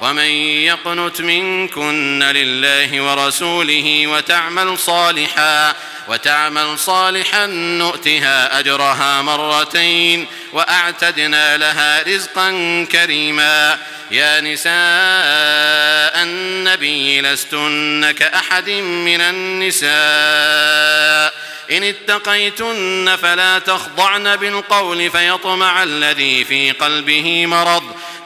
ومن يقنت منكن لله ورسوله وتعمل صالحا وتعمل صالحا نؤتها أجرها مرتين وأعتدنا لها رزقا كريما يا نساء النبي لستن كأحد من النساء إن اتقيتن فلا تخضعن بالقول فيطمع الذي في قلبه مرض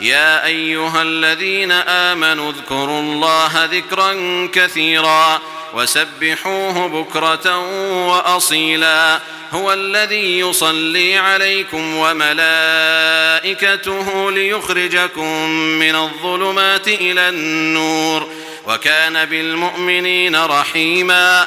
يا أيها الذين آمنوا اذكروا الله ذكرا كثيرا وسبحوه بكرة وأصيلا هو الذي يصلي عليكم وملائكته ليخرجكم من الظلمات إلى النور وكان بالمؤمنين رحيماً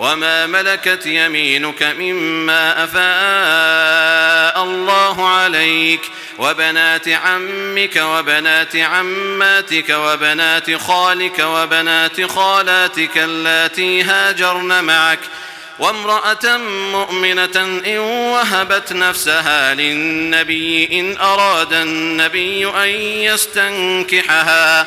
وما ملكت يمينك مما أفاء الله عليك وبنات عمك وبنات عماتك وبنات خالك وبنات خالاتك اللاتي هاجرن معك وامرأة مؤمنة إن وهبت نفسها للنبي إن أراد النبي أن يستنكحها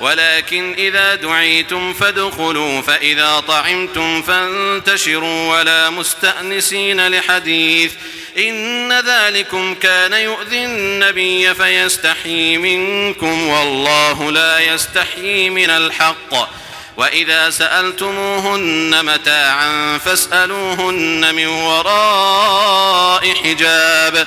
ولكن إذا دعيتم فادخلوا فإذا طعمتم فانتشروا ولا مستأنسين لحديث. إن ذلكم كان يؤذي النبي فيستحي منكم والله لا يستحي من الحق. وإذا سألتموهن متاعا فاسألوهن من وراء حجاب.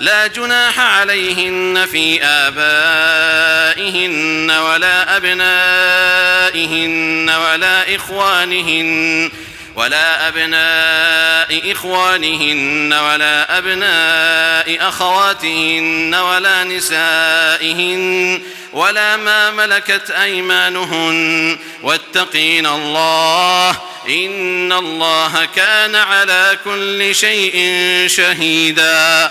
لا جناح عليهن في آبائهن ولا أبنائهن ولا إخوانهن ولا أبناء إخوانهن ولا أبناء أخواتهن ولا نسائهن ولا ما ملكت أيمانهن واتقين الله إن الله كان على كل شيء شهيداً